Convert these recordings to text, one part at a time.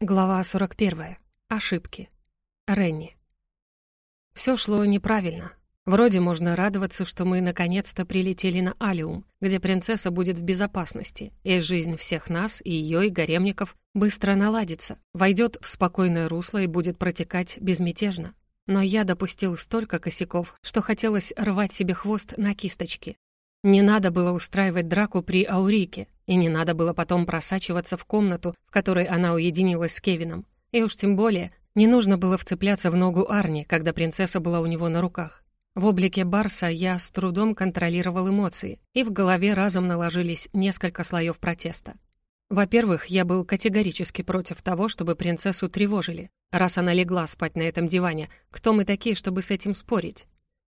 Глава 41. Ошибки. Ренни. Все шло неправильно. Вроде можно радоваться, что мы наконец-то прилетели на Алиум, где принцесса будет в безопасности, и жизнь всех нас, и ее, и гаремников быстро наладится, войдет в спокойное русло и будет протекать безмятежно. Но я допустил столько косяков, что хотелось рвать себе хвост на кисточки. Не надо было устраивать драку при Аурике, и не надо было потом просачиваться в комнату, в которой она уединилась с Кевином. И уж тем более не нужно было вцепляться в ногу Арни, когда принцесса была у него на руках. В облике Барса я с трудом контролировал эмоции, и в голове разом наложились несколько слоев протеста. Во-первых, я был категорически против того, чтобы принцессу тревожили. Раз она легла спать на этом диване, кто мы такие, чтобы с этим спорить?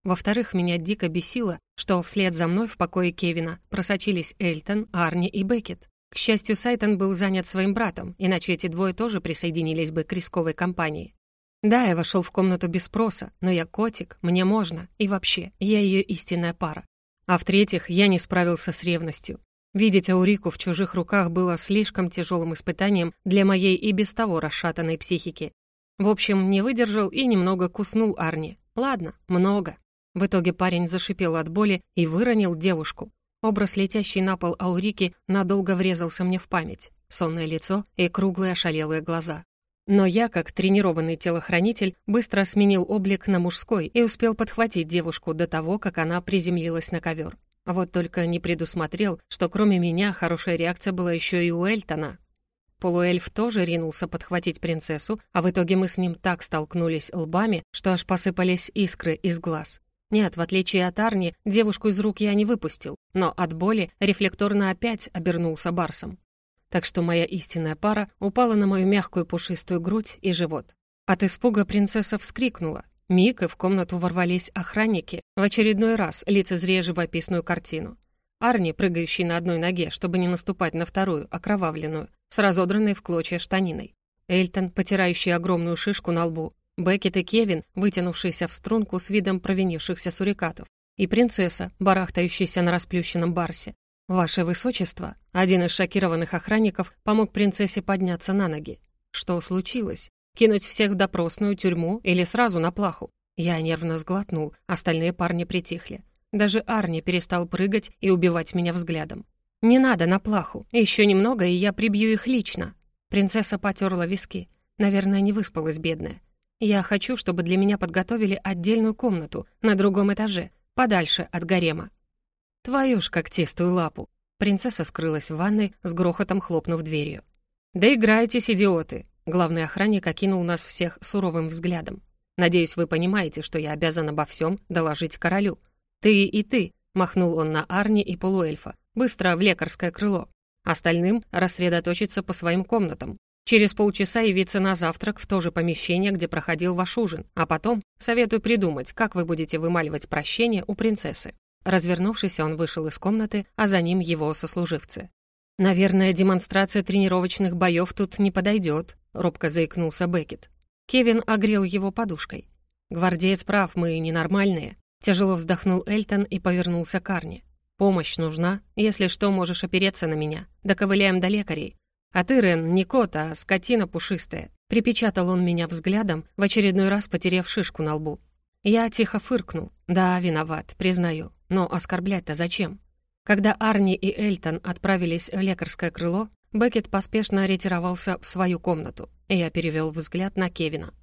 Во-вторых, меня дико бесило, что вслед за мной в покое Кевина просочились Эльтон, Арни и Беккет. К счастью, Сайтон был занят своим братом, иначе эти двое тоже присоединились бы к рисковой компании. Да, я вошел в комнату без спроса, но я котик, мне можно, и вообще, я ее истинная пара. А в-третьих, я не справился с ревностью. Видеть Аурику в чужих руках было слишком тяжелым испытанием для моей и без того расшатанной психики. В общем, не выдержал и немного куснул Арни. Ладно, много. В итоге парень зашипел от боли и выронил девушку. Образ летящей на пол Аурики надолго врезался мне в память. Сонное лицо и круглые ошалелые глаза. Но я, как тренированный телохранитель, быстро сменил облик на мужской и успел подхватить девушку до того, как она приземлилась на ковер. Вот только не предусмотрел, что кроме меня хорошая реакция была еще и у Эльтона. Полуэльф тоже ринулся подхватить принцессу, а в итоге мы с ним так столкнулись лбами, что аж посыпались искры из глаз. Нет, в отличие от Арни, девушку из рук я не выпустил, но от боли рефлекторно опять обернулся барсом. Так что моя истинная пара упала на мою мягкую пушистую грудь и живот. От испуга принцесса вскрикнула. Миг, и в комнату ворвались охранники, в очередной раз лицезрея живописную картину. Арни, прыгающий на одной ноге, чтобы не наступать на вторую, окровавленную, с разодранной в клочья штаниной. Эльтон, потирающий огромную шишку на лбу, Беккет и Кевин, вытянувшиеся в струнку с видом провинившихся сурикатов, и принцесса, барахтающаяся на расплющенном барсе. «Ваше Высочество!» Один из шокированных охранников помог принцессе подняться на ноги. Что случилось? Кинуть всех в допросную тюрьму или сразу на плаху? Я нервно сглотнул, остальные парни притихли. Даже Арни перестал прыгать и убивать меня взглядом. «Не надо на плаху. Еще немного, и я прибью их лично». Принцесса потерла виски. Наверное, не выспалась бедная. Я хочу, чтобы для меня подготовили отдельную комнату на другом этаже, подальше от гарема. Твою ж когтистую лапу. Принцесса скрылась в ванной, с грохотом хлопнув дверью. «Да играйтесь, идиоты!» Главный охранник окинул нас всех суровым взглядом. «Надеюсь, вы понимаете, что я обязан обо всем доложить королю. Ты и ты!» — махнул он на Арни и полуэльфа. «Быстро в лекарское крыло. Остальным рассредоточиться по своим комнатам. Через полчаса явиться на завтрак в то же помещение, где проходил ваш ужин, а потом советую придумать, как вы будете вымаливать прощение у принцессы». Развернувшись, он вышел из комнаты, а за ним его сослуживцы. «Наверное, демонстрация тренировочных боев тут не подойдет», — робко заикнулся Беккет. Кевин огрел его подушкой. «Гвардеец прав, мы ненормальные». Тяжело вздохнул Эльтон и повернулся к Арне. «Помощь нужна. Если что, можешь опереться на меня. Доковыляем до лекарей. «А ты, Рен, не кот, а скотина пушистая», — припечатал он меня взглядом, в очередной раз потеряв шишку на лбу. Я тихо фыркнул. «Да, виноват, признаю. Но оскорблять-то зачем?» Когда Арни и Эльтон отправились в лекарское крыло, Беккет поспешно ретировался в свою комнату, и я перевел взгляд на Кевина.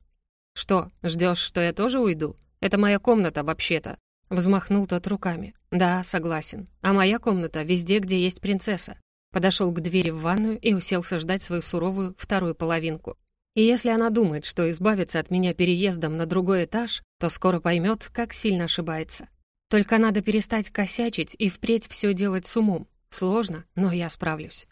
«Что, ждешь, что я тоже уйду? Это моя комната, вообще-то». Взмахнул тот руками. «Да, согласен. А моя комната везде, где есть принцесса подошел к двери в ванную и уселся ждать свою суровую вторую половинку. И если она думает, что избавится от меня переездом на другой этаж, то скоро поймет, как сильно ошибается. Только надо перестать косячить и впредь все делать с умом. Сложно, но я справлюсь.